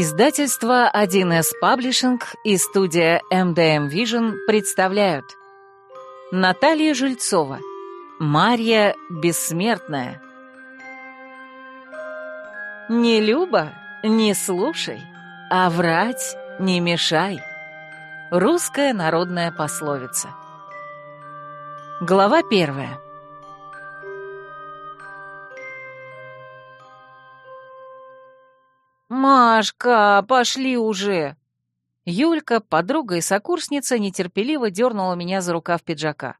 Издательство 1С Паблишинг и студия MDM Vision представляют Наталья Жильцова Марья Бессмертная Не люба, не слушай, а врать не мешай. Русская народная пословица. Глава первая. «Машка, пошли уже!» Юлька, подруга и сокурсница, нетерпеливо дернула меня за рукав пиджака.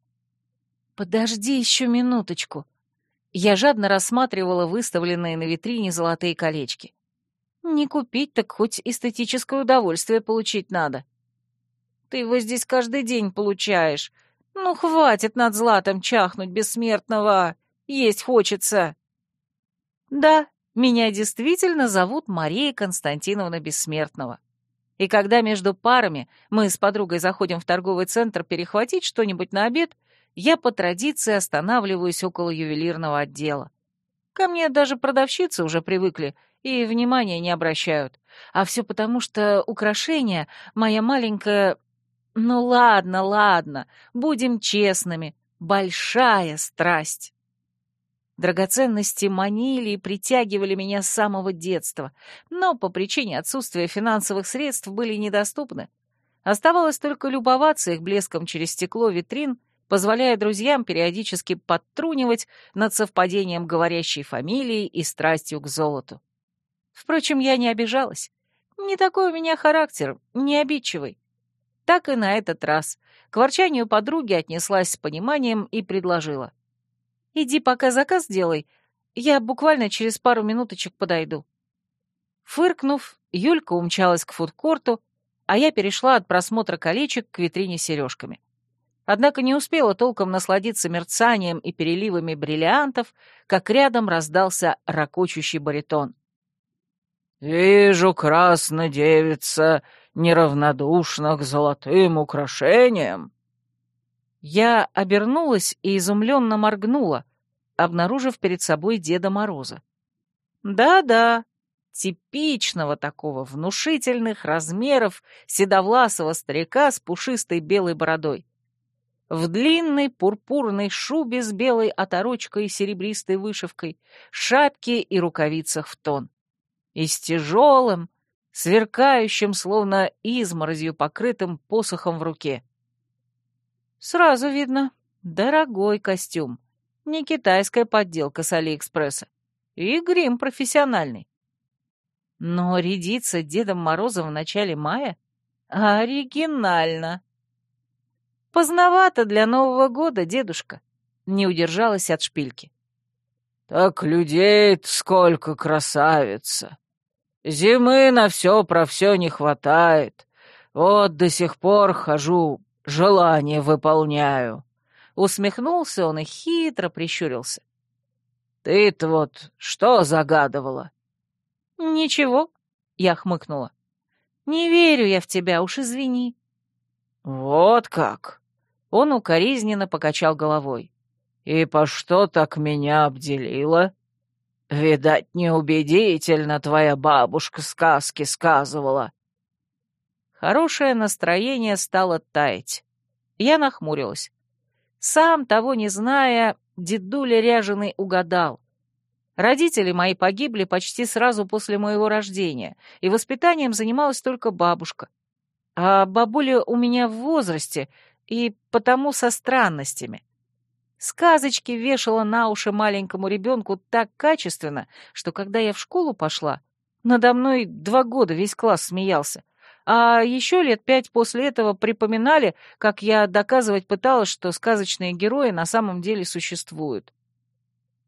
«Подожди еще минуточку». Я жадно рассматривала выставленные на витрине золотые колечки. Не купить, так хоть эстетическое удовольствие получить надо. Ты его здесь каждый день получаешь. Ну, хватит над златом чахнуть бессмертного. Есть хочется. Да, меня действительно зовут Мария Константиновна Бессмертного. И когда между парами мы с подругой заходим в торговый центр перехватить что-нибудь на обед, я по традиции останавливаюсь около ювелирного отдела. Ко мне даже продавщицы уже привыкли и внимания не обращают. А все потому, что украшения моя маленькая... Ну ладно, ладно, будем честными. Большая страсть. Драгоценности манили и притягивали меня с самого детства, но по причине отсутствия финансовых средств были недоступны. Оставалось только любоваться их блеском через стекло витрин, позволяя друзьям периодически подтрунивать над совпадением говорящей фамилии и страстью к золоту. Впрочем, я не обижалась. Не такой у меня характер, не обидчивый. Так и на этот раз. К ворчанию подруги отнеслась с пониманием и предложила. Иди пока заказ делай, я буквально через пару минуточек подойду». Фыркнув, Юлька умчалась к фудкорту, а я перешла от просмотра колечек к витрине с сережками. Однако не успела толком насладиться мерцанием и переливами бриллиантов, как рядом раздался ракочущий баритон. «Вижу, красная девица, неравнодушна к золотым украшениям». Я обернулась и изумленно моргнула, обнаружив перед собой Деда Мороза. Да-да, типичного такого внушительных размеров седовласого старика с пушистой белой бородой. В длинной пурпурной шубе с белой оторочкой и серебристой вышивкой, шапке и рукавицах в тон. И с тяжелым, сверкающим, словно изморозью покрытым посохом в руке. Сразу видно, дорогой костюм, не китайская подделка с Алиэкспресса. И грим профессиональный. Но рядиться Дедом Морозом в начале мая? Оригинально. Поздновато для Нового года, дедушка. Не удержалась от шпильки. Так людей сколько, красавица. Зимы на все про все не хватает. Вот до сих пор хожу, желание выполняю. Усмехнулся он и хитро прищурился. «Ты-то вот что загадывала?» «Ничего», — я хмыкнула. «Не верю я в тебя, уж извини». «Вот как!» Он укоризненно покачал головой. «И по что так меня обделила? Видать, неубедительно твоя бабушка сказки сказывала». Хорошее настроение стало таять. Я нахмурилась. Сам, того не зная, дедуля ряженый угадал. Родители мои погибли почти сразу после моего рождения, и воспитанием занималась только бабушка. А бабуля у меня в возрасте, и потому со странностями. Сказочки вешала на уши маленькому ребенку так качественно, что когда я в школу пошла, надо мной два года весь класс смеялся, а еще лет пять после этого припоминали, как я доказывать пыталась, что сказочные герои на самом деле существуют.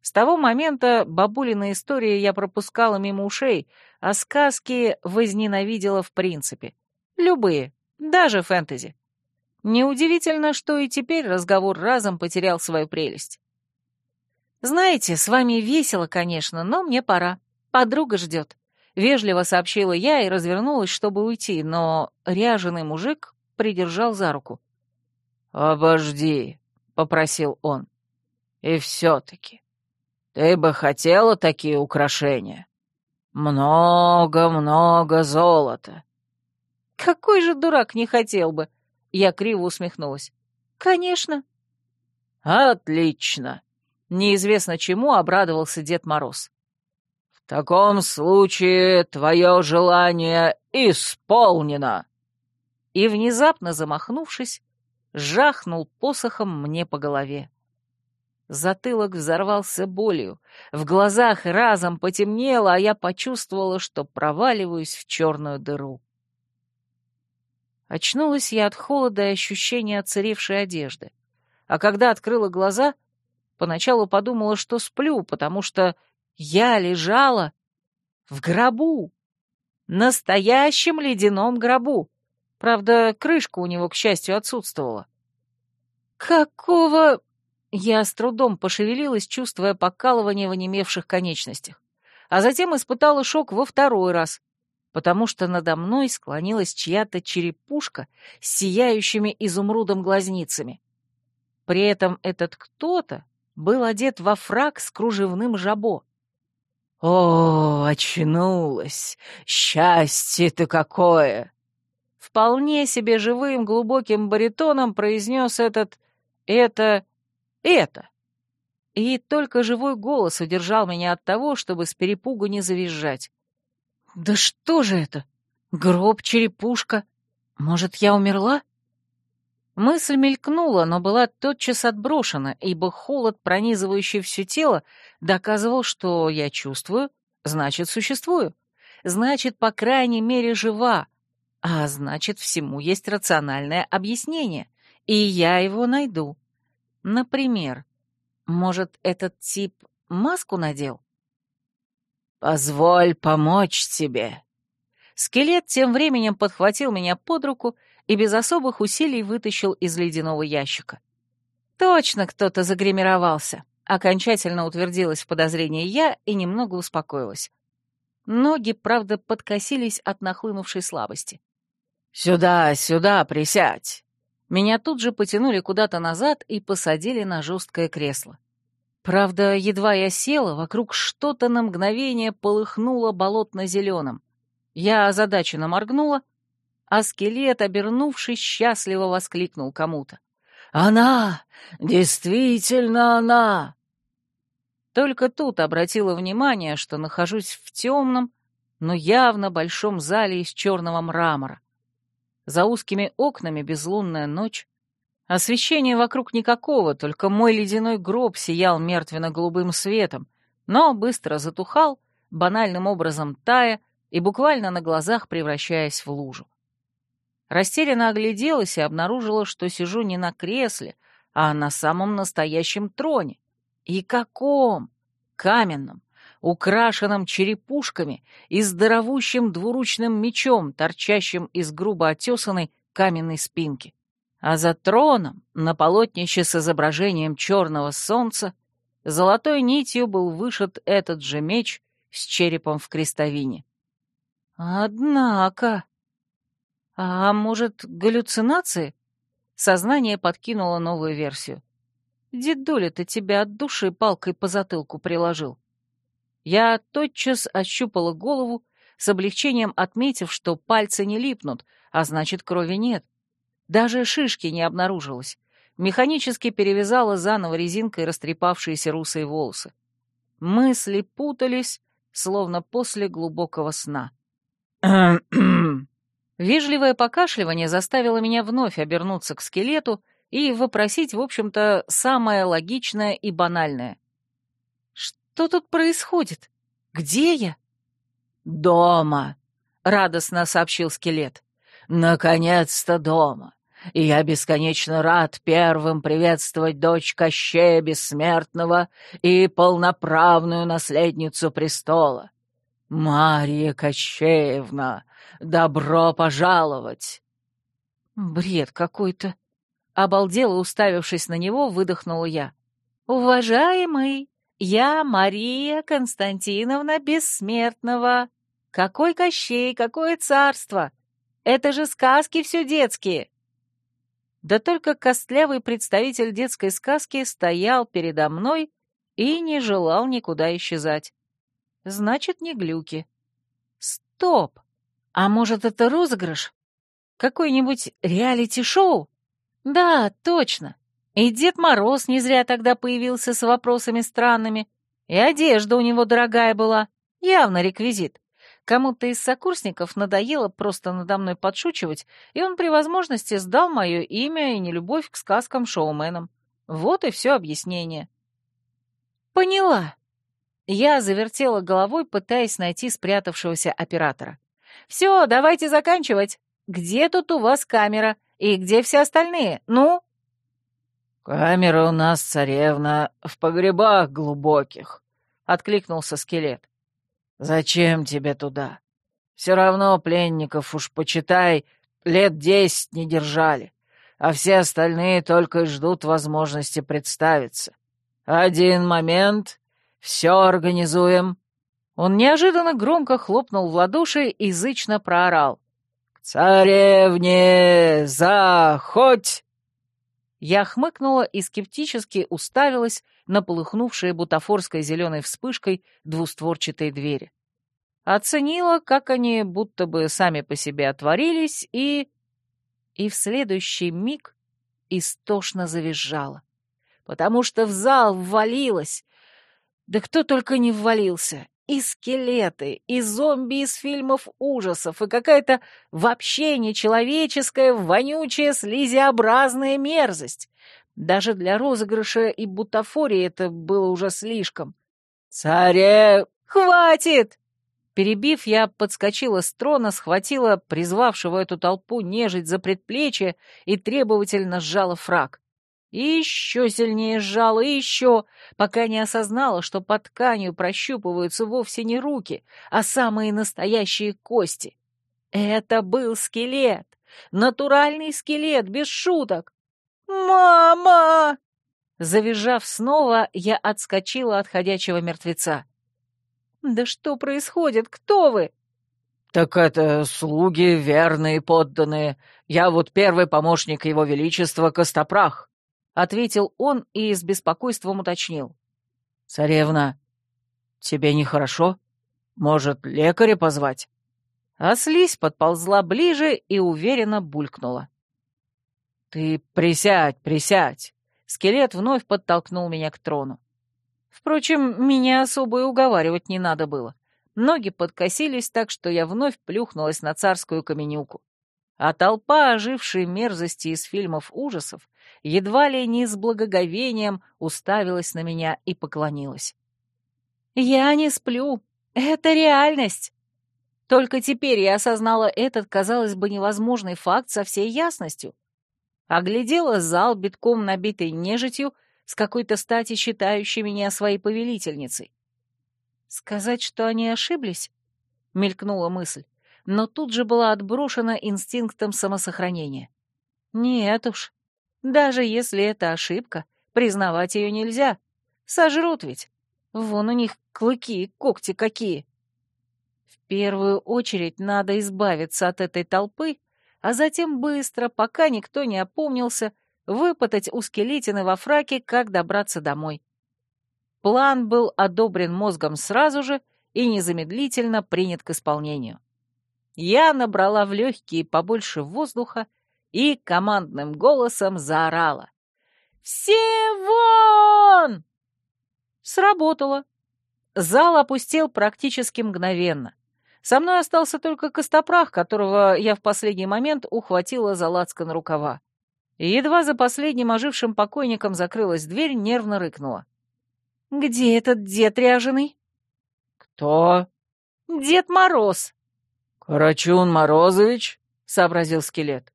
С того момента бабулины истории я пропускала мимо ушей, а сказки возненавидела в принципе. Любые, даже фэнтези. Неудивительно, что и теперь разговор разом потерял свою прелесть. «Знаете, с вами весело, конечно, но мне пора. Подруга ждет. Вежливо сообщила я и развернулась, чтобы уйти, но ряженый мужик придержал за руку. «Обожди», — попросил он. «И все-таки, ты бы хотела такие украшения?» Много-много золота. Какой же дурак не хотел бы? Я криво усмехнулась. Конечно. Отлично. Неизвестно чему обрадовался Дед Мороз. Таком случае твое желание исполнено. И внезапно замахнувшись, жахнул посохом мне по голове. Затылок взорвался болью, в глазах разом потемнело, а я почувствовала, что проваливаюсь в черную дыру. Очнулась я от холода и ощущения отцаревшей одежды. А когда открыла глаза, поначалу подумала, что сплю, потому что я лежала в гробу. Настоящем ледяном гробу. Правда, крышка у него, к счастью, отсутствовала. «Какого...» Я с трудом пошевелилась, чувствуя покалывание в онемевших конечностях. А затем испытала шок во второй раз, потому что надо мной склонилась чья-то черепушка с сияющими изумрудом глазницами. При этом этот кто-то был одет во фраг с кружевным жабо. «О, очнулась! Счастье-то какое!» Вполне себе живым глубоким баритоном произнес этот... это... это. И только живой голос удержал меня от того, чтобы с перепугу не завизжать. «Да что же это? Гроб, черепушка? Может, я умерла?» Мысль мелькнула, но была тотчас отброшена, ибо холод, пронизывающий все тело, доказывал, что я чувствую, значит, существую. Значит, по крайней мере, жива. А значит, всему есть рациональное объяснение, и я его найду. Например, может, этот тип маску надел? «Позволь помочь тебе». Скелет тем временем подхватил меня под руку и без особых усилий вытащил из ледяного ящика. Точно кто-то загримировался. Окончательно утвердилась в подозрении я и немного успокоилась. Ноги, правда, подкосились от нахлынувшей слабости. «Сюда, сюда, присядь!» Меня тут же потянули куда-то назад и посадили на жесткое кресло. Правда, едва я села, вокруг что-то на мгновение полыхнуло болотно-зеленым. Я озадаченно моргнула, а скелет, обернувшись, счастливо воскликнул кому-то. «Она! Действительно она!» Только тут обратила внимание, что нахожусь в темном, но явно большом зале из черного мрамора. За узкими окнами безлунная ночь, Освещения вокруг никакого, только мой ледяной гроб сиял мертвенно-голубым светом, но быстро затухал, банальным образом тая и буквально на глазах превращаясь в лужу. Растерянно огляделась и обнаружила, что сижу не на кресле, а на самом настоящем троне. И каком? Каменном, украшенном черепушками и здоровущим двуручным мечом, торчащим из грубо отесанной каменной спинки а за троном, на полотнище с изображением черного солнца, золотой нитью был вышит этот же меч с черепом в крестовине. Однако... А может, галлюцинации? Сознание подкинуло новую версию. Дедуля-то тебя от души палкой по затылку приложил. Я тотчас ощупала голову, с облегчением отметив, что пальцы не липнут, а значит, крови нет. Даже шишки не обнаружилось. Механически перевязала заново резинкой растрепавшиеся русые волосы. Мысли путались, словно после глубокого сна. Вежливое покашливание заставило меня вновь обернуться к скелету и вопросить, в общем-то, самое логичное и банальное. «Что тут происходит? Где я?» «Дома», — радостно сообщил скелет. «Наконец-то дома и я бесконечно рад первым приветствовать дочь Кощея Бессмертного и полноправную наследницу престола. Мария Кощеевна, добро пожаловать!» «Бред какой-то!» Обалдела, уставившись на него, выдохнула я. «Уважаемый, я Мария Константиновна Бессмертного. Какой Кощей, какое царство! Это же сказки все детские!» Да только костлявый представитель детской сказки стоял передо мной и не желал никуда исчезать. Значит, не глюки. Стоп! А может, это розыгрыш? Какой-нибудь реалити-шоу? Да, точно. И Дед Мороз не зря тогда появился с вопросами странными. И одежда у него дорогая была. Явно реквизит. Кому-то из сокурсников надоело просто надо мной подшучивать, и он при возможности сдал мое имя и нелюбовь к сказкам-шоуменам. Вот и все объяснение. Поняла. Я завертела головой, пытаясь найти спрятавшегося оператора. «Все, давайте заканчивать. Где тут у вас камера? И где все остальные? Ну?» «Камера у нас, царевна, в погребах глубоких», — откликнулся скелет. «Зачем тебе туда? Все равно пленников уж, почитай, лет десять не держали, а все остальные только и ждут возможности представиться. Один момент, все организуем». Он неожиданно громко хлопнул в ладоши и зычно проорал. «К царевне заходь!» Я хмыкнула и скептически уставилась на полыхнувшие бутафорской зеленой вспышкой двустворчатые двери. Оценила, как они будто бы сами по себе отворились, и... И в следующий миг истошно завизжала, потому что в зал ввалилась... Да кто только не ввалился, и скелеты, и зомби из фильмов ужасов, и какая-то вообще нечеловеческая, вонючая, слизеобразная мерзость. Даже для розыгрыша и бутафории это было уже слишком. «Царе...» «Хватит!» Перебив, я подскочила с трона, схватила призвавшего эту толпу нежить за предплечье и требовательно сжала фраг. И еще сильнее сжала, и еще, пока не осознала, что под тканью прощупываются вовсе не руки, а самые настоящие кости. Это был скелет, натуральный скелет, без шуток. «Мама!» Завизжав снова, я отскочила от ходячего мертвеца. «Да что происходит? Кто вы?» «Так это слуги, верные подданные. Я вот первый помощник его величества Костопрах». — ответил он и с беспокойством уточнил. «Царевна, тебе нехорошо? Может, лекаря позвать?» А слизь подползла ближе и уверенно булькнула. «Ты присядь, присядь!» Скелет вновь подтолкнул меня к трону. Впрочем, меня особо и уговаривать не надо было. Ноги подкосились так, что я вновь плюхнулась на царскую каменюку а толпа ожившей мерзости из фильмов ужасов едва ли не с благоговением уставилась на меня и поклонилась. «Я не сплю. Это реальность!» Только теперь я осознала этот, казалось бы, невозможный факт со всей ясностью. Оглядела зал, битком набитый нежитью, с какой-то стати считающей меня своей повелительницей. «Сказать, что они ошиблись?» — мелькнула мысль но тут же была отброшена инстинктом самосохранения. Нет уж, даже если это ошибка, признавать ее нельзя. Сожрут ведь. Вон у них клыки и когти какие. В первую очередь надо избавиться от этой толпы, а затем быстро, пока никто не опомнился, выпытать у скелетины во фраке, как добраться домой. План был одобрен мозгом сразу же и незамедлительно принят к исполнению я набрала в легкие побольше воздуха и командным голосом заорала. «Все вон!» Сработало. Зал опустел практически мгновенно. Со мной остался только Костопрах, которого я в последний момент ухватила за лацкан рукава. И едва за последним ожившим покойником закрылась дверь, нервно рыкнула. «Где этот дед ряженый?» «Кто?» «Дед Мороз», «Карачун Морозович?» — сообразил скелет.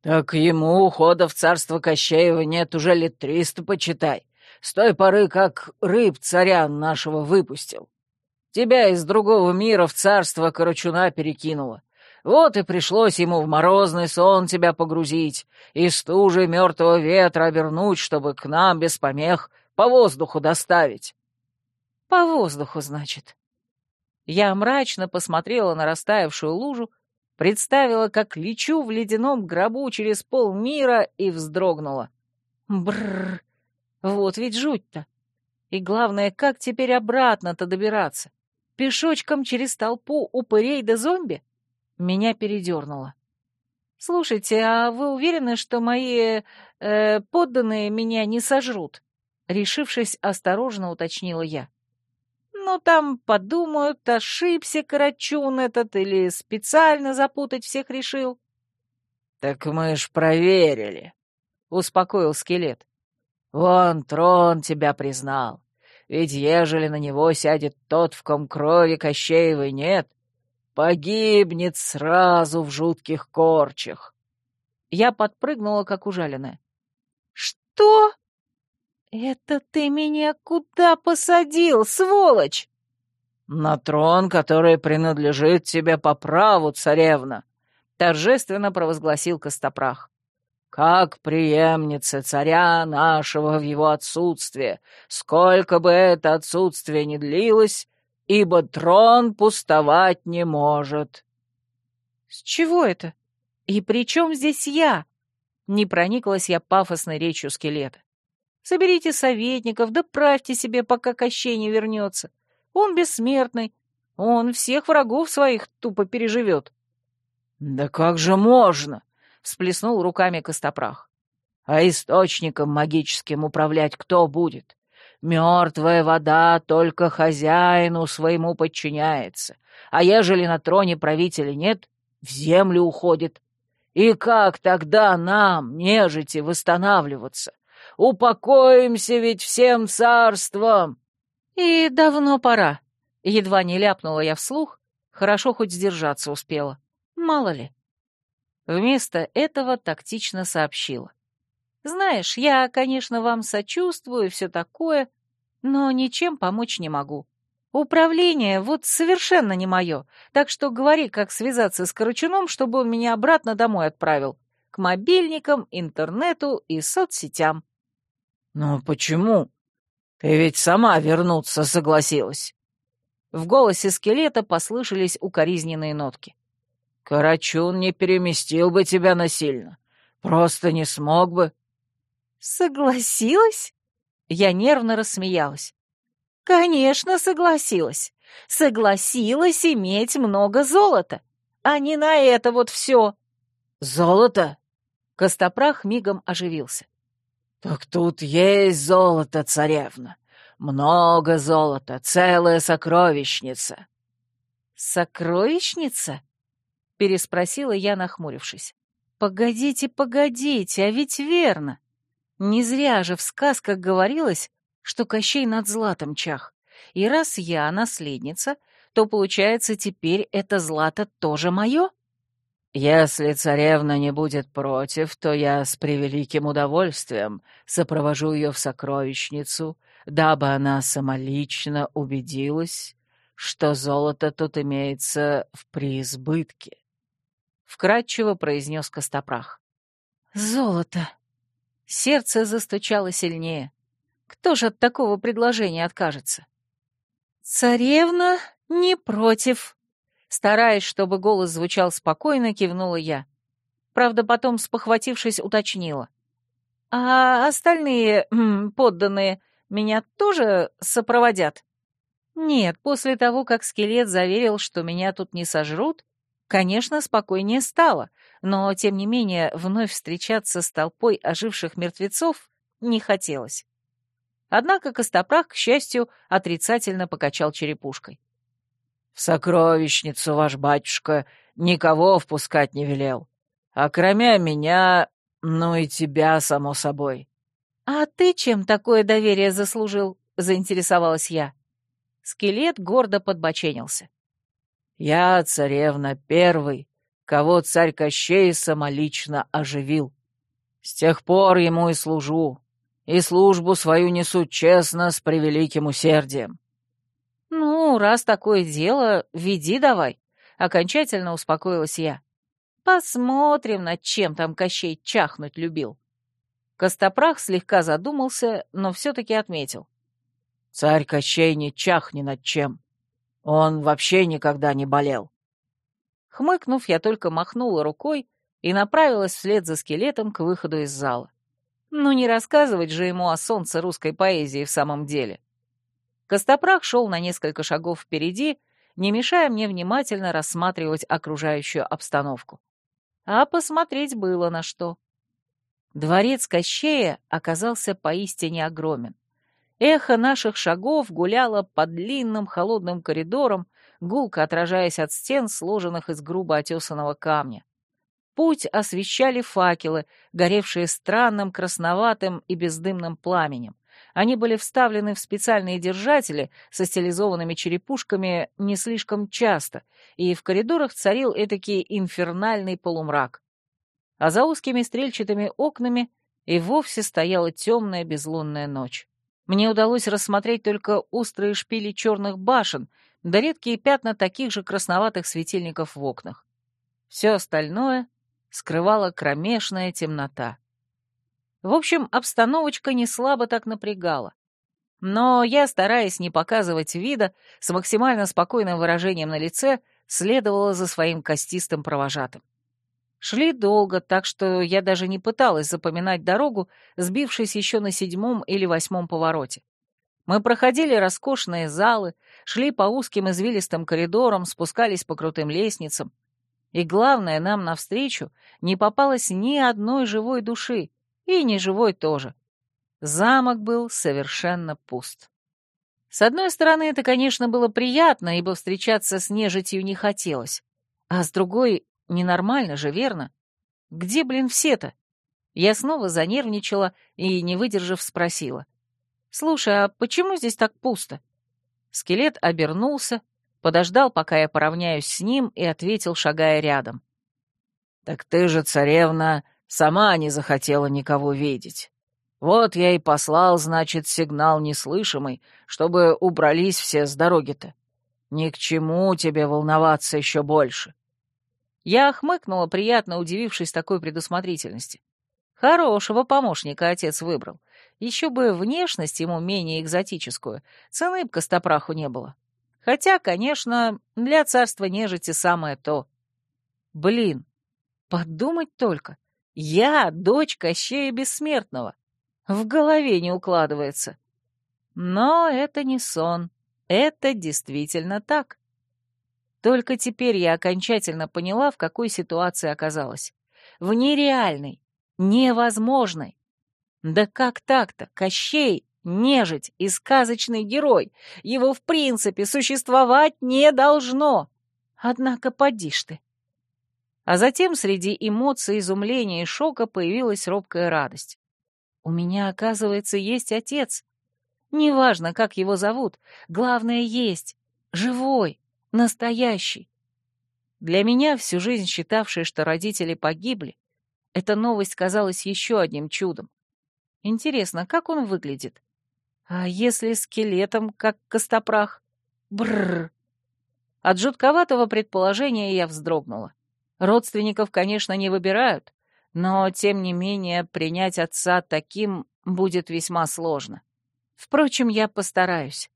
«Так ему ухода в царство Кощеева нет уже лет триста, почитай, с той поры, как рыб царя нашего выпустил. Тебя из другого мира в царство Карачуна перекинуло. Вот и пришлось ему в морозный сон тебя погрузить и стужей мертвого ветра обернуть, чтобы к нам без помех по воздуху доставить». «По воздуху, значит?» Я мрачно посмотрела на растаявшую лужу, представила, как лечу в ледяном гробу через полмира и вздрогнула. Бррр, вот ведь жуть-то. И главное, как теперь обратно-то добираться? пешочком через толпу упырей да зомби? Меня передернуло. «Слушайте, а вы уверены, что мои э, подданные меня не сожрут?» Решившись, осторожно уточнила я. «Ну, там подумают, ошибся Карачун этот или специально запутать всех решил». «Так мы ж проверили», — успокоил скелет. «Вон трон тебя признал. Ведь ежели на него сядет тот, в ком крови Кощеевой нет, погибнет сразу в жутких корчах». Я подпрыгнула, как ужаленная. «Что? Это ты меня куда посадил, сволочь?» «На трон, который принадлежит тебе по праву, царевна», торжественно провозгласил Костопрах. «Как преемница царя нашего в его отсутствие, сколько бы это отсутствие ни длилось, ибо трон пустовать не может». «С чего это? И при чем здесь я?» Не прониклась я пафосной речью скелета. «Соберите советников, да правьте себе, пока Кощей не вернется. Он бессмертный, он всех врагов своих тупо переживет». «Да как же можно?» — всплеснул руками Костопрах. «А источником магическим управлять кто будет? Мертвая вода только хозяину своему подчиняется, а ежели на троне правителя нет, в землю уходит. И как тогда нам, нежити, восстанавливаться? Упокоимся ведь всем царством!» «И давно пора», — едва не ляпнула я вслух, хорошо хоть сдержаться успела. Мало ли. Вместо этого тактично сообщила. «Знаешь, я, конечно, вам сочувствую и все такое, но ничем помочь не могу. Управление вот совершенно не мое, так что говори, как связаться с Корочуном, чтобы он меня обратно домой отправил, к мобильникам, интернету и соцсетям». «Ну почему? Ты ведь сама вернуться согласилась». В голосе скелета послышались укоризненные нотки. Карачун не переместил бы тебя насильно. Просто не смог бы. Согласилась? Я нервно рассмеялась. Конечно, согласилась. Согласилась иметь много золота, а не на это вот все. Золото? Костопрах мигом оживился. Так тут есть золото, царевна. Много золота, целая сокровищница. Сокровищница? переспросила я, нахмурившись. «Погодите, погодите, а ведь верно. Не зря же в сказках говорилось, что Кощей над златом чах. И раз я наследница, то, получается, теперь это злато тоже мое?» «Если царевна не будет против, то я с превеликим удовольствием сопровожу ее в сокровищницу, дабы она самолично убедилась, что золото тут имеется в преизбытке» вкратчиво произнес Костопрах. «Золото!» Сердце застучало сильнее. Кто же от такого предложения откажется? «Царевна не против!» Стараясь, чтобы голос звучал спокойно, кивнула я. Правда, потом, спохватившись, уточнила. «А остальные м, подданные меня тоже сопроводят?» «Нет, после того, как скелет заверил, что меня тут не сожрут, Конечно, спокойнее стало, но, тем не менее, вновь встречаться с толпой оживших мертвецов не хотелось. Однако Костопрах, к счастью, отрицательно покачал черепушкой. «В сокровищницу ваш батюшка никого впускать не велел, а кроме меня, ну и тебя, само собой». «А ты чем такое доверие заслужил?» — заинтересовалась я. Скелет гордо подбоченился. Я, царевна, первый, кого царь Кощей самолично оживил. С тех пор ему и служу, и службу свою несу честно, с превеликим усердием. «Ну, раз такое дело, веди давай», — окончательно успокоилась я. «Посмотрим, над чем там Кощей чахнуть любил». Костопрах слегка задумался, но все-таки отметил. «Царь Кощей не чахни над чем. Он вообще никогда не болел. Хмыкнув, я только махнула рукой и направилась вслед за скелетом к выходу из зала. Ну не рассказывать же ему о солнце русской поэзии в самом деле. Костопрах шел на несколько шагов впереди, не мешая мне внимательно рассматривать окружающую обстановку. А посмотреть было на что. Дворец Кощея оказался поистине огромен. Эхо наших шагов гуляло по длинным холодным коридорам, гулко отражаясь от стен, сложенных из грубо отесанного камня. Путь освещали факелы, горевшие странным красноватым и бездымным пламенем. Они были вставлены в специальные держатели со стилизованными черепушками не слишком часто, и в коридорах царил этакий инфернальный полумрак. А за узкими стрельчатыми окнами и вовсе стояла темная безлунная ночь. Мне удалось рассмотреть только острые шпили черных башен, да редкие пятна таких же красноватых светильников в окнах. Все остальное скрывала кромешная темнота. В общем, обстановочка не слабо так напрягала. Но я, стараясь не показывать вида, с максимально спокойным выражением на лице, следовала за своим костистым провожатым. Шли долго, так что я даже не пыталась запоминать дорогу, сбившись еще на седьмом или восьмом повороте. Мы проходили роскошные залы, шли по узким извилистым коридорам, спускались по крутым лестницам. И главное, нам навстречу не попалось ни одной живой души, и неживой тоже. Замок был совершенно пуст. С одной стороны, это, конечно, было приятно, ибо встречаться с нежитью не хотелось. А с другой, ненормально же, верно? Где, блин, все-то? Я снова занервничала и, не выдержав, спросила. «Слушай, а почему здесь так пусто?» Скелет обернулся, подождал, пока я поравняюсь с ним, и ответил, шагая рядом. «Так ты же, царевна, Сама не захотела никого видеть. Вот я и послал, значит, сигнал неслышимый, чтобы убрались все с дороги-то. Ни к чему тебе волноваться еще больше. Я хмыкнула, приятно удивившись такой предусмотрительности. Хорошего помощника отец выбрал. Еще бы внешность ему менее экзотическую, цены б костопраху не было. Хотя, конечно, для царства нежити самое то. Блин, подумать только. Я дочь Кощея Бессмертного. В голове не укладывается. Но это не сон. Это действительно так. Только теперь я окончательно поняла, в какой ситуации оказалась. В нереальной, невозможной. Да как так-то? Кощей, нежить и сказочный герой. Его в принципе существовать не должно. Однако поди ж ты. А затем среди эмоций, изумления и шока появилась робкая радость. У меня, оказывается, есть отец. Неважно, как его зовут, главное — есть, живой, настоящий. Для меня, всю жизнь считавшая, что родители погибли, эта новость казалась еще одним чудом. Интересно, как он выглядит? А если скелетом, как костопрах? Бррр. От жутковатого предположения я вздрогнула. Родственников, конечно, не выбирают, но, тем не менее, принять отца таким будет весьма сложно. Впрочем, я постараюсь.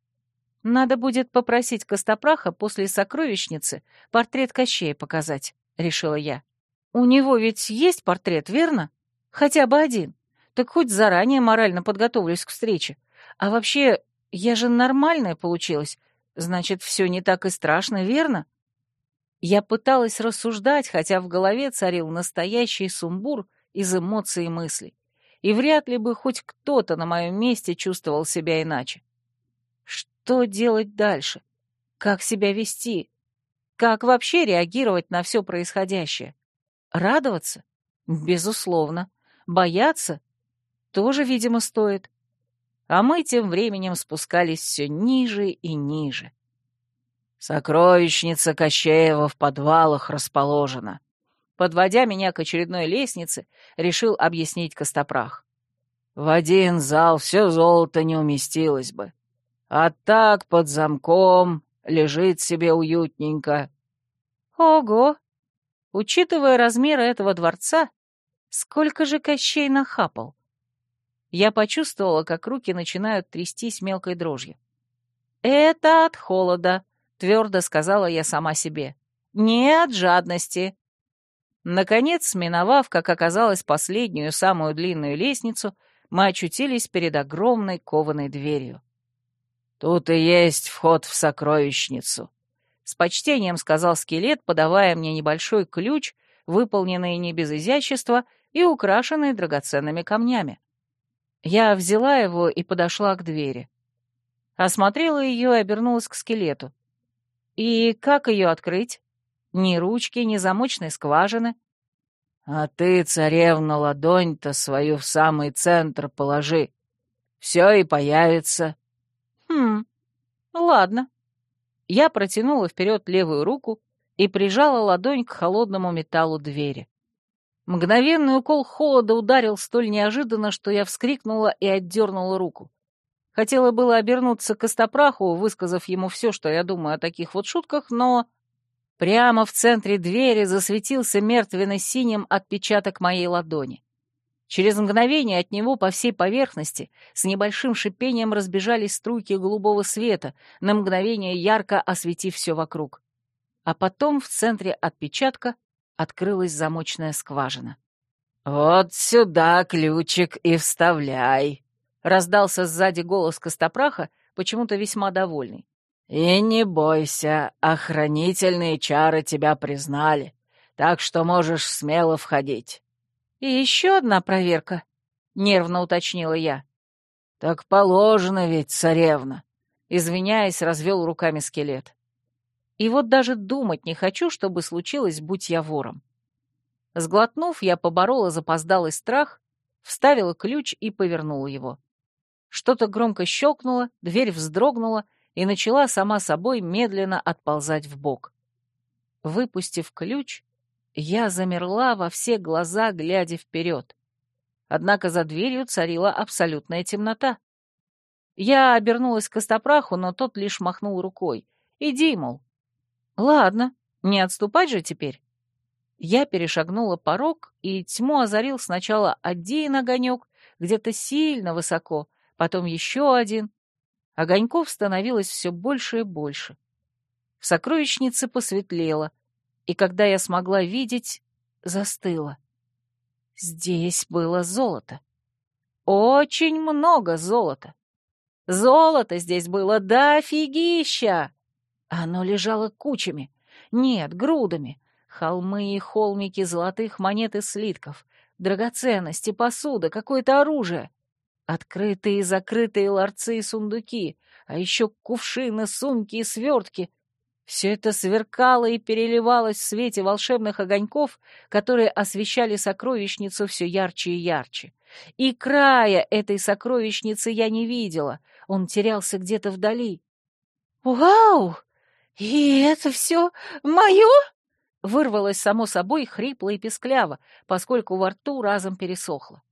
Надо будет попросить Костопраха после сокровищницы портрет Кощея показать, — решила я. У него ведь есть портрет, верно? Хотя бы один. Так хоть заранее морально подготовлюсь к встрече. А вообще, я же нормальная получилась. Значит, все не так и страшно, верно? Я пыталась рассуждать, хотя в голове царил настоящий сумбур из эмоций и мыслей, и вряд ли бы хоть кто-то на моем месте чувствовал себя иначе. Что делать дальше? Как себя вести? Как вообще реагировать на все происходящее? Радоваться? Безусловно. Бояться? Тоже, видимо, стоит. А мы тем временем спускались все ниже и ниже. Сокровищница Кощеева в подвалах расположена. Подводя меня к очередной лестнице, решил объяснить Костопрах. В один зал все золото не уместилось бы. А так под замком лежит себе уютненько. Ого! Учитывая размеры этого дворца, сколько же Кощей нахапал? Я почувствовала, как руки начинают трястись мелкой дрожью. Это от холода, — твердо сказала я сама себе. «Не от жадности». Наконец, миновав, как оказалось, последнюю, самую длинную лестницу, мы очутились перед огромной кованой дверью. «Тут и есть вход в сокровищницу», — С почтением сказал скелет, подавая мне небольшой ключ, выполненный не без изящества и украшенный драгоценными камнями. Я взяла его и подошла к двери. Осмотрела ее и обернулась к скелету. И как ее открыть? Ни ручки, ни замочной скважины. А ты, царевна, ладонь-то свою в самый центр положи. Все и появится. Хм, ладно. Я протянула вперед левую руку и прижала ладонь к холодному металлу двери. Мгновенный укол холода ударил столь неожиданно, что я вскрикнула и отдернула руку. Хотела было обернуться к Костопраху, высказав ему все, что я думаю о таких вот шутках, но... Прямо в центре двери засветился мертвенно-синим отпечаток моей ладони. Через мгновение от него по всей поверхности с небольшим шипением разбежались струйки голубого света, на мгновение ярко осветив все вокруг. А потом в центре отпечатка открылась замочная скважина. «Вот сюда ключик и вставляй», — раздался сзади голос Костопраха, почему-то весьма довольный. «И не бойся, охранительные чары тебя признали, так что можешь смело входить». «И еще одна проверка», — нервно уточнила я. «Так положено ведь, царевна», — извиняясь, развел руками скелет. И вот даже думать не хочу, чтобы случилось, будь я вором. Сглотнув, я поборола запоздалый страх, вставила ключ и повернула его. Что-то громко щелкнуло, дверь вздрогнула и начала сама собой медленно отползать в бок. Выпустив ключ, я замерла во все глаза, глядя вперед. Однако за дверью царила абсолютная темнота. Я обернулась к Костопраху, но тот лишь махнул рукой. «Иди, мол». «Ладно, не отступать же теперь». Я перешагнула порог, и тьму озарил сначала один огонек, где-то сильно высоко, потом еще один. Огоньков становилось все больше и больше. В сокровищнице посветлело — и когда я смогла видеть, застыла. Здесь было золото. Очень много золота. Золото здесь было до офигища! Оно лежало кучами. Нет, грудами. Холмы и холмики золотых монет и слитков, драгоценности, посуда, какое-то оружие. Открытые и закрытые ларцы и сундуки, а еще кувшины, сумки и свертки, все это сверкало и переливалось в свете волшебных огоньков, которые освещали сокровищницу все ярче и ярче. И края этой сокровищницы я не видела, он терялся где-то вдали. «Вау! И это все мое?» Вырвалось само собой хрипло и пескляво, поскольку во рту разом пересохло.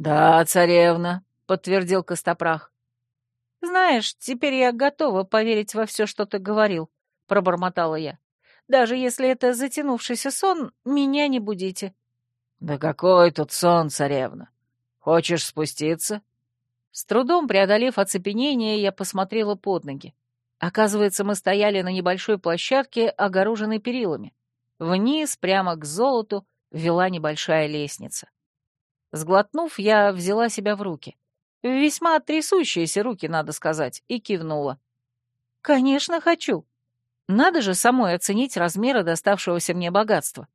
«Да, царевна», — подтвердил Костопрах. «Знаешь, теперь я готова поверить во все, что ты говорил», пробормотала я. «Даже если это затянувшийся сон, меня не будите». «Да какой тут сон, царевна? Хочешь спуститься?» С трудом преодолев оцепенение, я посмотрела под ноги. Оказывается, мы стояли на небольшой площадке, огороженной перилами. Вниз, прямо к золоту, вела небольшая лестница. Сглотнув, я взяла себя в руки. Весьма трясущиеся руки, надо сказать, и кивнула. «Конечно, хочу. Надо же самой оценить размеры доставшегося мне богатства.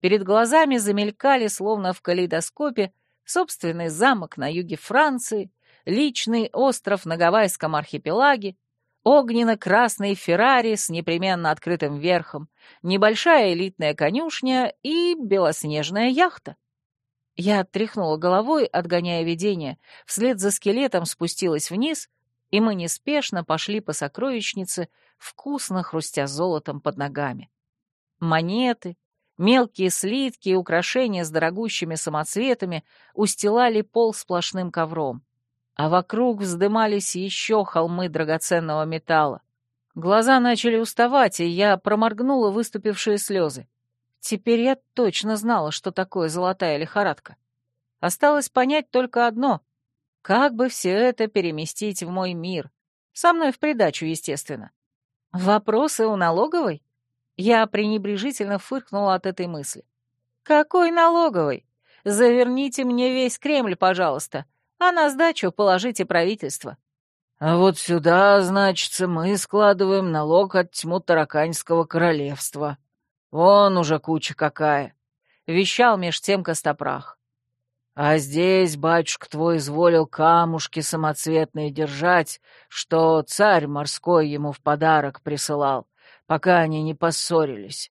Перед глазами замелькали, словно в калейдоскопе, собственный замок на юге Франции, личный остров на Гавайском архипелаге, огненно-красный Феррари с непременно открытым верхом, небольшая элитная конюшня и белоснежная яхта. Я отряхнула головой, отгоняя видение, вслед за скелетом спустилась вниз, и мы неспешно пошли по сокровищнице, вкусно хрустя золотом под ногами. Монеты, мелкие слитки и украшения с дорогущими самоцветами устилали пол сплошным ковром, а вокруг вздымались еще холмы драгоценного металла. Глаза начали уставать, и я проморгнула выступившие слезы. Теперь я точно знала, что такое золотая лихорадка. Осталось понять только одно — как бы все это переместить в мой мир? Со мной в придачу, естественно. «Вопросы у налоговой?» Я пренебрежительно фыркнула от этой мысли. «Какой налоговой? Заверните мне весь Кремль, пожалуйста, а на сдачу положите правительство». А вот сюда, значится, мы складываем налог от тьму Тараканьского королевства. Вон уже куча какая!» — вещал меж тем Костопрах. «А здесь батюшка твой изволил камушки самоцветные держать, что царь морской ему в подарок присылал, пока они не поссорились.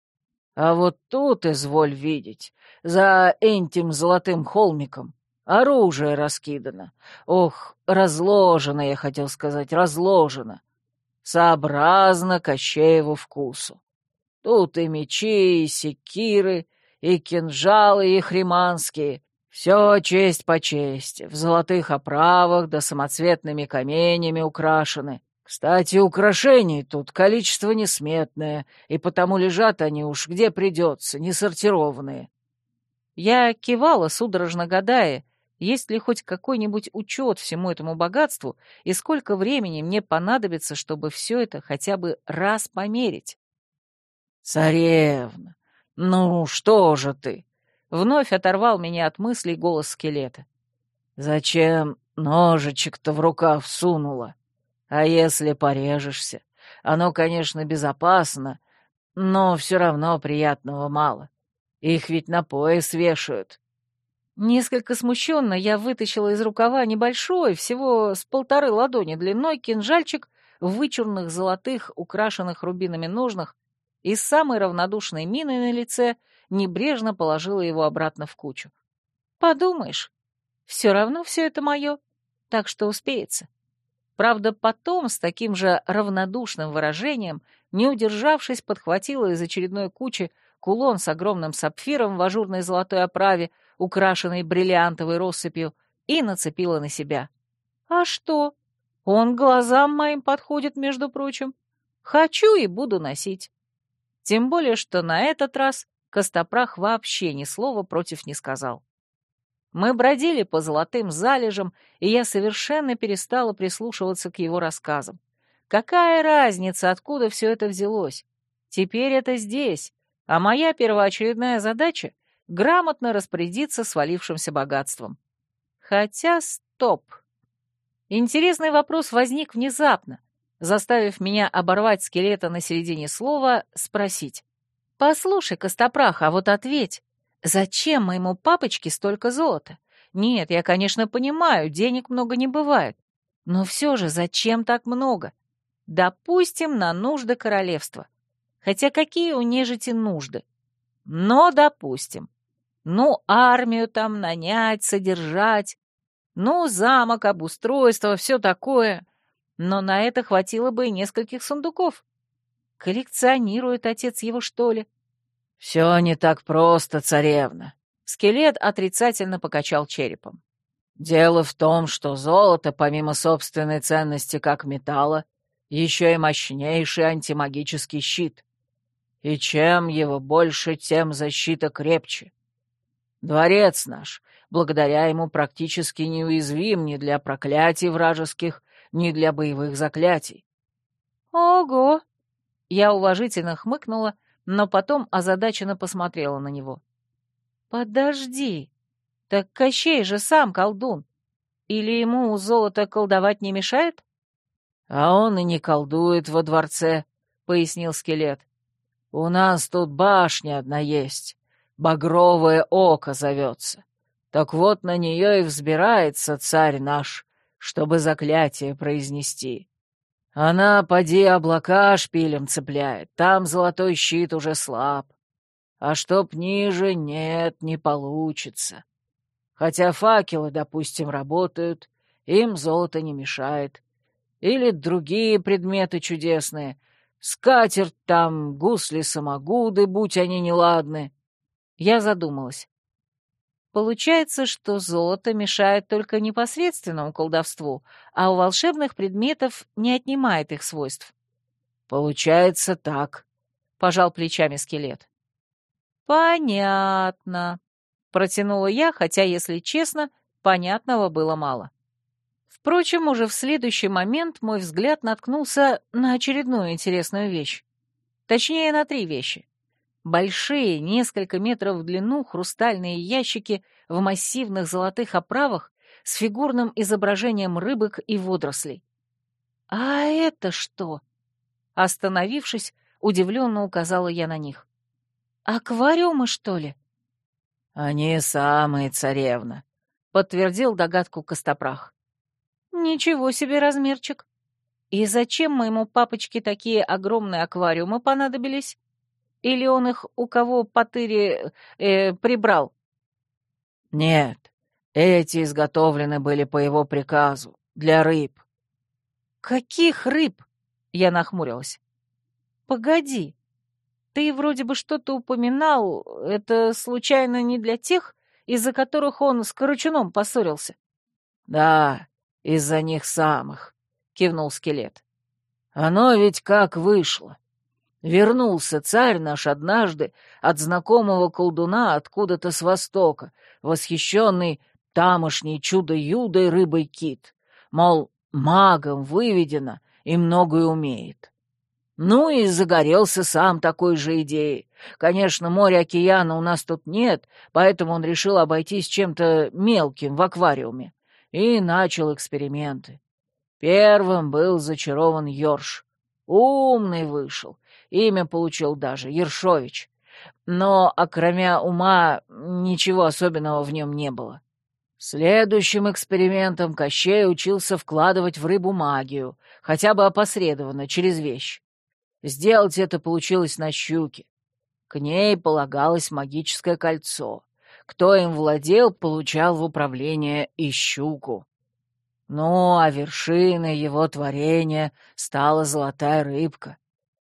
А вот тут, изволь видеть, за этим золотым холмиком, Оружие раскидано. Ох, разложено, я хотел сказать, разложено. Сообразно Кощееву вкусу. Тут и мечи, и секиры, и кинжалы, и хриманские. Все честь по чести, в золотых оправах да самоцветными каменями украшены. Кстати, украшений тут количество несметное, и потому лежат они уж где придется, не сортированные. Я кивала, судорожно гадая, есть ли хоть какой-нибудь учет всему этому богатству и сколько времени мне понадобится, чтобы все это хотя бы раз померить? «Царевна, ну что же ты?» — вновь оторвал меня от мыслей голос скелета. «Зачем ножичек-то в рукав сунула? А если порежешься? Оно, конечно, безопасно, но все равно приятного мало. Их ведь на пояс вешают». Несколько смущенно я вытащила из рукава небольшой, всего с полторы ладони длиной, кинжальчик в вычурных золотых, украшенных рубинами ножнах, и с самой равнодушной миной на лице небрежно положила его обратно в кучу. Подумаешь, все равно все это мое, так что успеется. Правда, потом с таким же равнодушным выражением, не удержавшись, подхватила из очередной кучи кулон с огромным сапфиром в ажурной золотой оправе, украшенный бриллиантовой россыпью, и нацепила на себя. А что? Он глазам моим подходит, между прочим. Хочу и буду носить. Тем более, что на этот раз Костопрах вообще ни слова против не сказал. Мы бродили по золотым залежам, и я совершенно перестала прислушиваться к его рассказам. Какая разница, откуда все это взялось? Теперь это здесь, а моя первоочередная задача грамотно распорядиться свалившимся богатством. Хотя стоп. Интересный вопрос возник внезапно, заставив меня оборвать скелета на середине слова, спросить. «Послушай, Костопрах, а вот ответь, зачем моему папочке столько золота? Нет, я, конечно, понимаю, денег много не бывает. Но все же зачем так много? Допустим, на нужды королевства. Хотя какие у нежити нужды? Но допустим. Ну, армию там нанять, содержать. Ну, замок, обустройство, все такое. Но на это хватило бы и нескольких сундуков. Коллекционирует отец его, что ли? Все не так просто, царевна. Скелет отрицательно покачал черепом. Дело в том, что золото, помимо собственной ценности как металла, еще и мощнейший антимагический щит. И чем его больше, тем защита крепче. Дворец наш, благодаря ему, практически неуязвим ни для проклятий вражеских, ни для боевых заклятий. Ого! Я уважительно хмыкнула, но потом озадаченно посмотрела на него. Подожди, так Кощей же сам колдун. Или ему у золота колдовать не мешает? А он и не колдует во дворце, — пояснил скелет. У нас тут башня одна есть, Багровое око зовется. Так вот на нее и взбирается царь наш, чтобы заклятие произнести. Она, поди, облака шпилем цепляет, там золотой щит уже слаб. А чтоб ниже, нет, не получится. Хотя факелы, допустим, работают, им золото не мешает. Или другие предметы чудесные. Скатерть там, гусли-самогуды, будь они неладны. Я задумалась. Получается, что золото мешает только непосредственному колдовству, а у волшебных предметов не отнимает их свойств. Получается так, пожал плечами скелет. Понятно, протянула я, хотя, если честно, понятного было мало. Впрочем, уже в следующий момент мой взгляд наткнулся на очередную интересную вещь. Точнее, на три вещи. Большие, несколько метров в длину, хрустальные ящики в массивных золотых оправах с фигурным изображением рыбок и водорослей. «А это что?» Остановившись, удивленно указала я на них. «Аквариумы, что ли?» «Они самые, царевна», — подтвердил догадку Костопрах. «Ничего себе размерчик! И зачем моему папочке такие огромные аквариумы понадобились? Или он их у кого потыре э, прибрал?» «Нет, эти изготовлены были по его приказу, для рыб». «Каких рыб?» — я нахмурилась. «Погоди, ты вроде бы что-то упоминал, это случайно не для тех, из-за которых он с Корочуном поссорился?» «Да, из-за них самых», — кивнул скелет. «Оно ведь как вышло. Вернулся царь наш однажды от знакомого колдуна откуда-то с востока, восхищенный тамошней чудо-юдой рыбой кит, мол, магом выведено и многое умеет. Ну и загорелся сам такой же идеей. Конечно, моря-океана у нас тут нет, поэтому он решил обойтись чем-то мелким в аквариуме. И начал эксперименты. Первым был зачарован Йорш. Умный вышел. Имя получил даже, Ершович. Но, окромя ума, ничего особенного в нем не было. Следующим экспериментом Кощей учился вкладывать в рыбу магию, хотя бы опосредованно, через вещь. Сделать это получилось на щуке. К ней полагалось магическое кольцо. Кто им владел, получал в управление и щуку. Ну, а вершиной его творения стала золотая рыбка.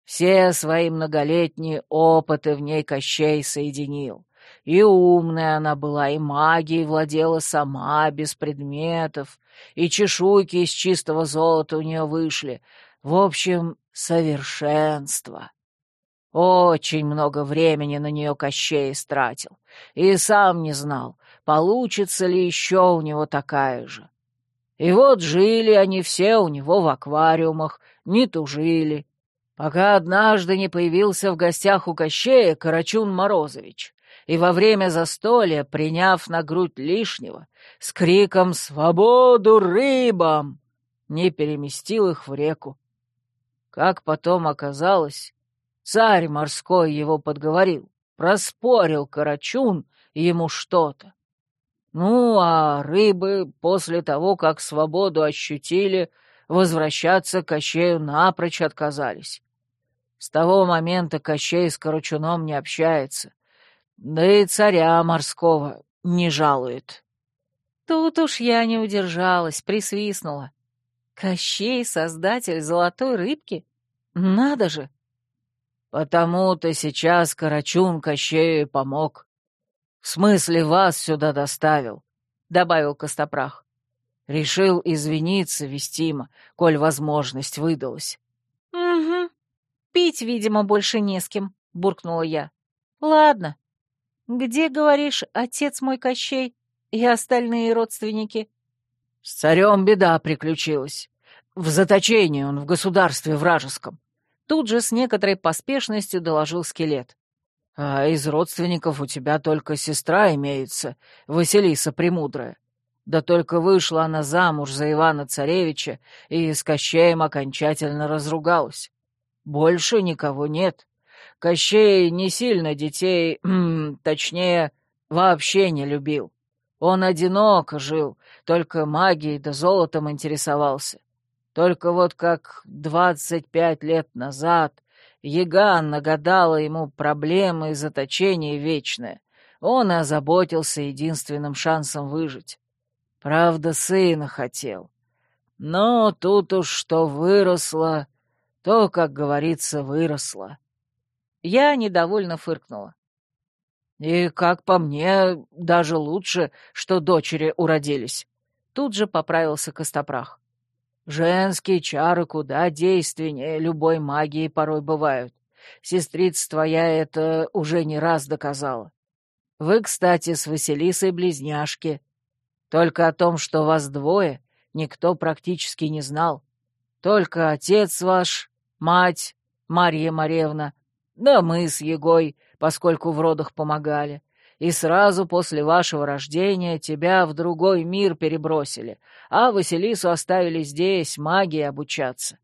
Все свои многолетние опыты в ней Кощей соединил. И умная она была, и магией владела сама, без предметов, и чешуйки из чистого золота у нее вышли. В общем, совершенство. Очень много времени на нее Кощей истратил, и сам не знал, получится ли еще у него такая же. И вот жили они все у него в аквариумах, не тужили, пока однажды не появился в гостях у Кощея Карачун Морозович, и во время застолья, приняв на грудь лишнего, с криком «Свободу рыбам!» не переместил их в реку, как потом оказалось, царь морской его подговорил, проспорил Карачун ему что-то. Ну, а рыбы после того, как свободу ощутили, возвращаться к Кощею напрочь отказались. С того момента Кощей с Карачуном не общается, да и царя морского не жалует. Тут уж я не удержалась, присвистнула. Кощей — создатель золотой рыбки? Надо же! Потому-то сейчас Карачун Кощею помог. В смысле, вас сюда доставил, — добавил Костопрах. Решил извиниться вестимо, коль возможность выдалась. — Угу. Пить, видимо, больше не с кем, — буркнула я. — Ладно. Где, говоришь, отец мой Кощей и остальные родственники? — С царем беда приключилась. В заточении он в государстве вражеском. Тут же с некоторой поспешностью доложил скелет. А из родственников у тебя только сестра имеется, Василиса Премудрая. Да только вышла она замуж за Ивана-Царевича и с Кощеем окончательно разругалась. Больше никого нет. Кощей не сильно детей, точнее, вообще не любил. Он одиноко жил, только магией да золотом интересовался. Только вот как двадцать пять лет назад Яган нагадала ему проблемы и заточение вечное, он озаботился единственным шансом выжить. Правда, сына хотел. Но тут уж что выросло, то, как говорится, выросло. Я недовольно фыркнула. И, как по мне, даже лучше, что дочери уродились. Тут же поправился Костопрах. Женские чары куда действеннее любой магии порой бывают. Сестрица твоя это уже не раз доказала. Вы, кстати, с Василисой близняшки. Только о том, что вас двое, никто практически не знал. Только отец ваш, мать, Марья Маревна, да мы с Егой, поскольку в родах помогали, и сразу после вашего рождения тебя в другой мир перебросили, а Василису оставили здесь магии обучаться».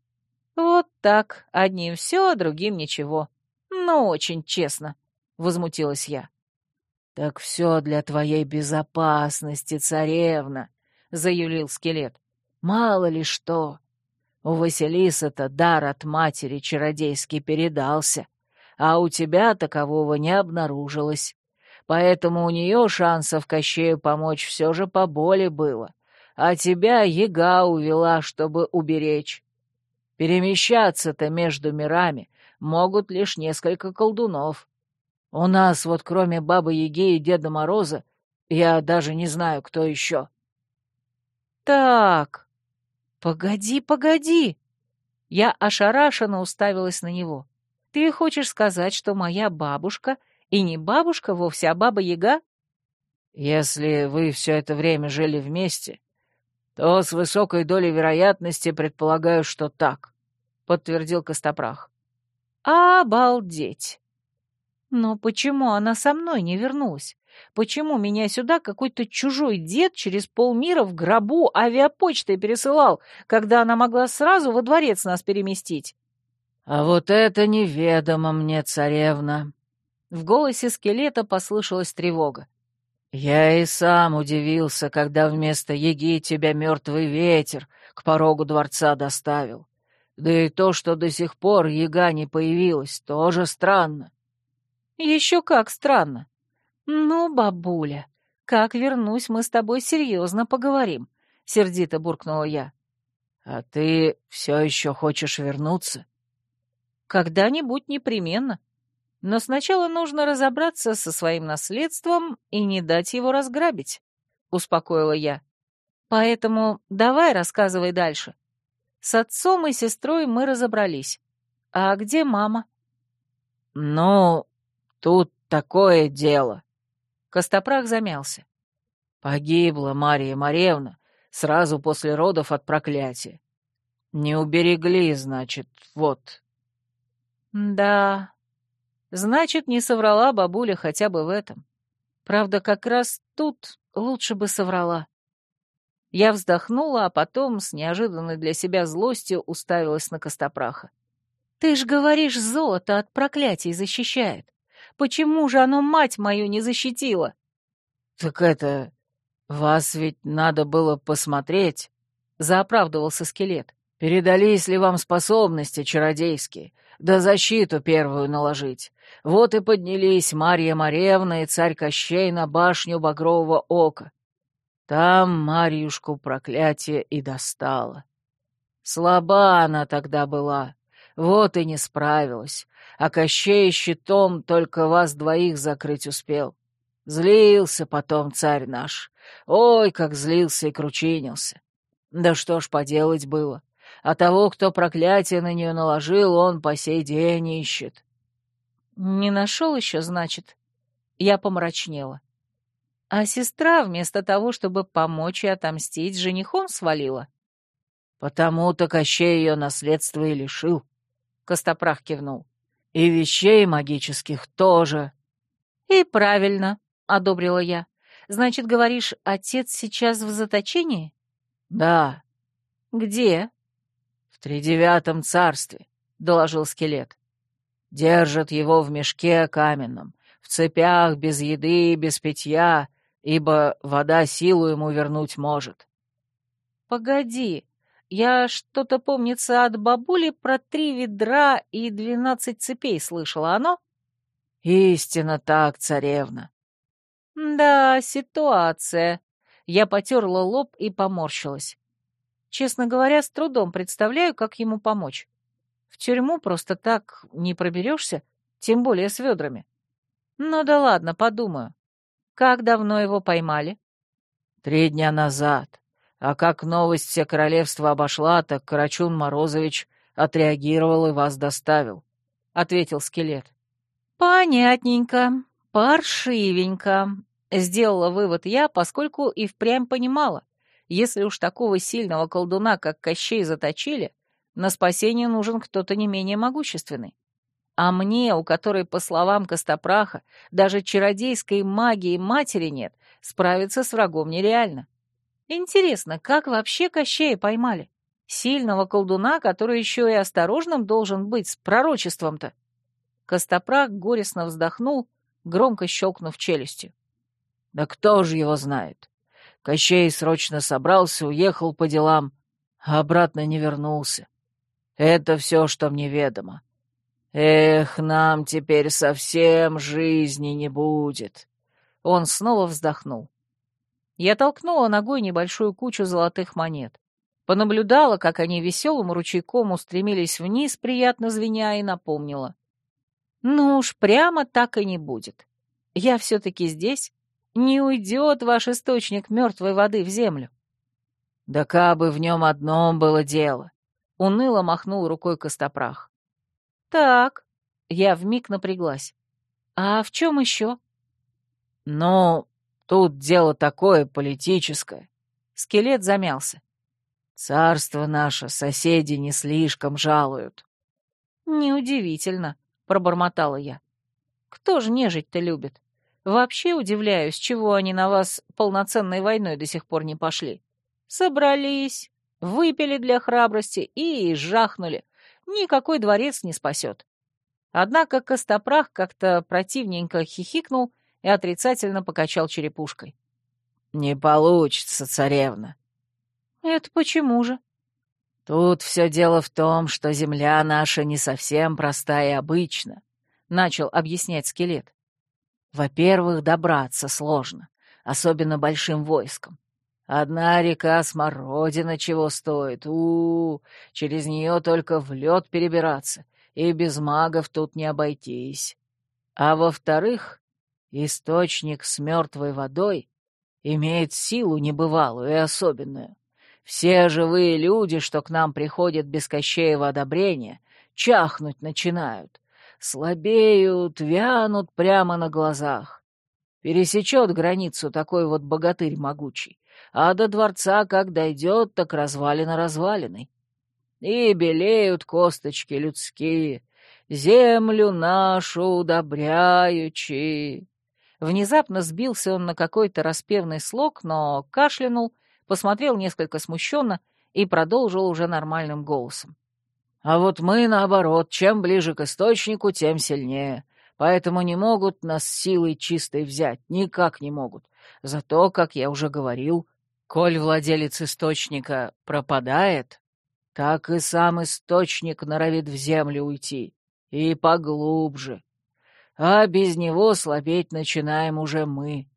«Вот так, одним все, а другим ничего. Ну, очень честно», — возмутилась я. «Так все для твоей безопасности, царевна», — заюлил скелет. «Мало ли что. У Василисы-то дар от матери чародейский передался, а у тебя такового не обнаружилось. Поэтому у нее шансов Кощею помочь все же поболе было, а тебя яга увела, чтобы уберечь. Перемещаться-то между мирами могут лишь несколько колдунов. У нас вот кроме Бабы-Яги и Деда Мороза я даже не знаю, кто еще. Так, погоди, погоди. Я ошарашенно уставилась на него. Ты хочешь сказать, что моя бабушка и не бабушка вовсе, а баба-яга? Если вы все это время жили вместе, то с высокой долей вероятности предполагаю, что так, — подтвердил Костопрах. Обалдеть! Но почему она со мной не вернулась? Почему меня сюда какой-то чужой дед через полмира в гробу авиапочтой пересылал, когда она могла сразу во дворец нас переместить? «А вот это неведомо мне, царевна!» В голосе скелета послышалась тревога. «Я и сам удивился, когда вместо еги тебя мертвый ветер к порогу дворца доставил. Да и то, что до сих пор яга не появилась, тоже странно». «Еще как странно. Ну, бабуля, как вернусь, мы с тобой серьезно поговорим», — сердито буркнула я. «А ты все еще хочешь вернуться?» Когда-нибудь непременно. Но сначала нужно разобраться со своим наследством и не дать его разграбить, — успокоила я. Поэтому давай рассказывай дальше. С отцом и сестрой мы разобрались. А где мама? Ну, тут такое дело. Костопрах замялся. Погибла Мария Маревна сразу после родов от проклятия. Не уберегли, значит, вот. Да, значит, не соврала бабуля хотя бы в этом. Правда, как раз тут лучше бы соврала. Я вздохнула, а потом с неожиданной для себя злостью уставилась на Костопраха. «Ты ж говоришь, золото от проклятий защищает. Почему же оно мать мою не защитило?» «Так это... вас ведь надо было посмотреть», — заоправдывался скелет. «Передались ли вам способности чародейские? да защиту первую наложить. Вот и поднялись Марья Маревна и царь Кощей на башню Багрового Ока. Там Марьюшку проклятие и достало. Слаба она тогда была, вот и не справилась, а Кощей щитом только вас двоих закрыть успел. Злился потом царь наш, ой, как злился и кручинился. Да что ж поделать было, а того, кто проклятие на нее наложил, он по сей день ищет. Не нашел еще, значит? Я помрачнела. А сестра вместо того, чтобы помочь и отомстить, женихом свалила? Потому-то Кощей ее наследство и лишил. Костопрах кивнул. И вещей магических тоже. И правильно, одобрила я. Значит, говоришь, отец сейчас в заточении? Да. Где? «В тридевятом царстве», — доложил скелет. «Держат его в мешке каменном, в цепях, без еды и без питья, ибо вода силу ему вернуть может». «Погоди, я что-то, помнится, от бабули про три ведра и двенадцать цепей слышала, оно?» «Истинно так, царевна». «Да, ситуация». Я потерла лоб и поморщилась. Честно говоря, с трудом представляю, как ему помочь. В тюрьму просто так не проберешься, тем более с ведрами. Ну да ладно, подумаю. Как давно его поймали? Три дня назад. А как новость все королевства обошла, так Карачун Морозович отреагировал и вас доставил, — ответил скелет. Понятненько, паршивенько, — сделала вывод я, поскольку и впрямь понимала. Если уж такого сильного колдуна, как Кощей, заточили, на спасение нужен кто-то не менее могущественный. А мне, у которой, по словам Костопраха, даже чародейской магии матери нет, справиться с врагом нереально. Интересно, как вообще Кощея поймали? Сильного колдуна, который еще и осторожным должен быть с пророчеством-то. Костопрах горестно вздохнул, громко щелкнув челюстью. «Да кто же его знает? Кощей срочно собрался, уехал по делам, а обратно не вернулся. Это все, что мне ведомо. Эх, нам теперь совсем жизни не будет. Он снова вздохнул. Я толкнула ногой небольшую кучу золотых монет. Понаблюдала, как они веселым ручейком устремились вниз, приятно звеня, и напомнила. Ну уж прямо так и не будет. Я все-таки здесь. Не уйдет ваш источник мертвой воды в землю. Да кабы в нем одном было дело уныло махнул рукой Костопрах. «Так», — я вмиг напряглась. «А в чем еще?» «Ну, тут дело такое политическое». Скелет замялся. «Царство наше соседи не слишком жалуют». «Неудивительно», — пробормотала я. «Кто же нежить-то любит? Вообще удивляюсь, чего они на вас полноценной войной до сих пор не пошли. Собрались, Выпили для храбрости и жахнули. Никакой дворец не спасет. Однако Костопрах как-то противненько хихикнул и отрицательно покачал черепушкой. «Не получится, царевна». «Это почему же?» «Тут все дело в том, что земля наша не совсем простая и обычна», — начал объяснять скелет. «Во-первых, добраться сложно, особенно большим войском. Одна река Смородина чего стоит, у, -у, -у через нее только в лед перебираться, и без магов тут не обойтись. А во-вторых, источник с мертвой водой имеет силу небывалую и особенную. Все живые люди, что к нам приходят без кощеева одобрения, чахнуть начинают, слабеют, вянут прямо на глазах. Пересечет границу такой вот богатырь могучий, а до дворца как дойдет, так развалина развалиной. И белеют косточки людские, землю нашу удобряючи. Внезапно сбился он на какой-то распевный слог, но кашлянул, посмотрел несколько смущенно и продолжил уже нормальным голосом. А вот мы, наоборот, чем ближе к источнику, тем сильнее. Поэтому не могут нас силой чистой взять, никак не могут. Зато, как я уже говорил, коль владелец источника пропадает, так и сам источник норовит в землю уйти, и поглубже. А без него слабеть начинаем уже мы.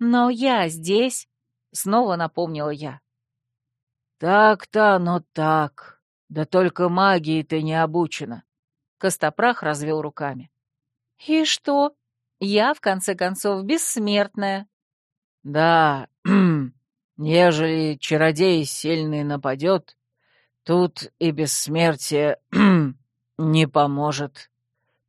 «Но я здесь», — снова напомнила я. «Так-то оно так. Да только магии ты не обучена». Костопрах развел руками. «И что? Я, в конце концов, бессмертная». «Да, ежели чародей сильный нападет, тут и бессмертие не поможет», —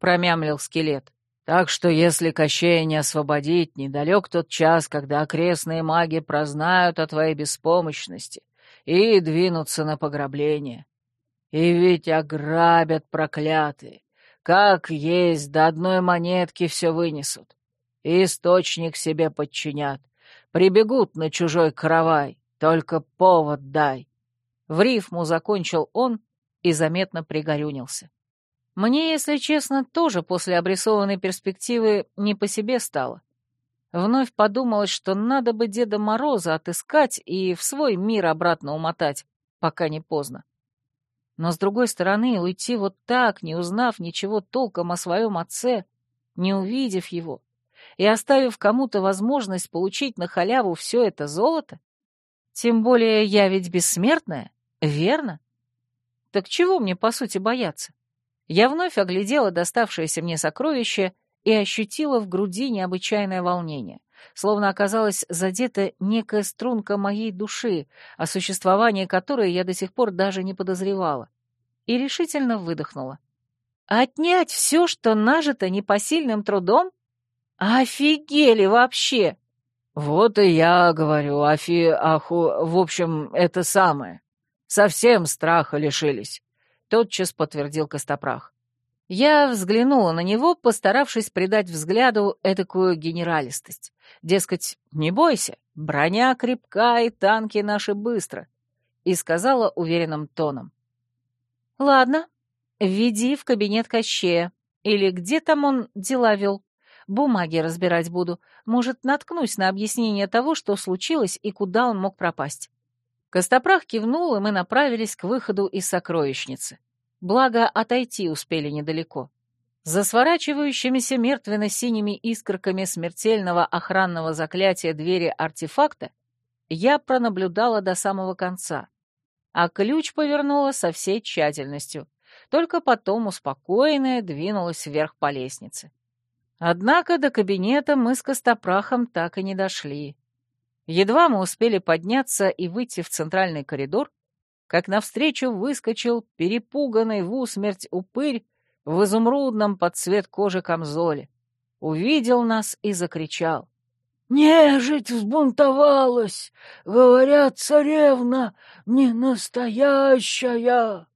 промямлил скелет. «Так что если Кощея не освободить, недалек тот час, когда окрестные маги прознают о твоей беспомощности и двинутся на пограбление. И ведь ограбят проклятые, как есть, до одной монетки все вынесут. Источник себе подчинят. Прибегут на чужой каравай, только повод дай. В рифму закончил он и заметно пригорюнился. Мне, если честно, тоже после обрисованной перспективы не по себе стало. Вновь подумалось, что надо бы Деда Мороза отыскать и в свой мир обратно умотать, пока не поздно. Но, с другой стороны, уйти вот так, не узнав ничего толком о своем отце, не увидев его и оставив кому-то возможность получить на халяву все это золото? Тем более я ведь бессмертная, верно? Так чего мне, по сути, бояться? Я вновь оглядела доставшееся мне сокровище и ощутила в груди необычайное волнение, словно оказалась задета некая струнка моей души, о существовании которой я до сих пор даже не подозревала, и решительно выдохнула. «Отнять все, что нажито непосильным трудом? Офигели вообще!» «Вот и я говорю, Афи, аху, в общем, это самое. Совсем страха лишились», — тотчас подтвердил Костопрах. Я взглянула на него, постаравшись придать взгляду эдакую генералистость. Дескать, не бойся, броня крепка и танки наши быстро. И сказала уверенным тоном. Ладно, веди в кабинет Кощея. Или где там он дела вел? Бумаги разбирать буду. Может, наткнусь на объяснение того, что случилось и куда он мог пропасть. Костопрах кивнул, и мы направились к выходу из сокровищницы. Благо, отойти успели недалеко. За сворачивающимися мертвенно-синими искорками смертельного охранного заклятия двери артефакта я пронаблюдала до самого конца, а ключ повернула со всей тщательностью, только потом успокоенная двинулась вверх по лестнице. Однако до кабинета мы с Костопрахом так и не дошли. Едва мы успели подняться и выйти в центральный коридор, как навстречу выскочил перепуганный в усмерть упырь в изумрудном под цвет кожи камзоле. Увидел нас и закричал. «Нежить взбунтовалась! Говорят, царевна не настоящая!»